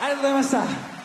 ありがとうございました。